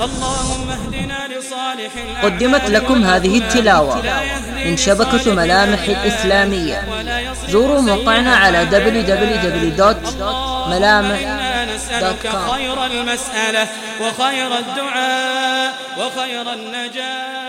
اللهم اهدنا لصالح قدمت لكم هذه التلاوة من شبكة ملامح الإسلامية. زوروا موقعنا على www.ملامح.com خير المسألة وخير الدعاء وخير النجاة.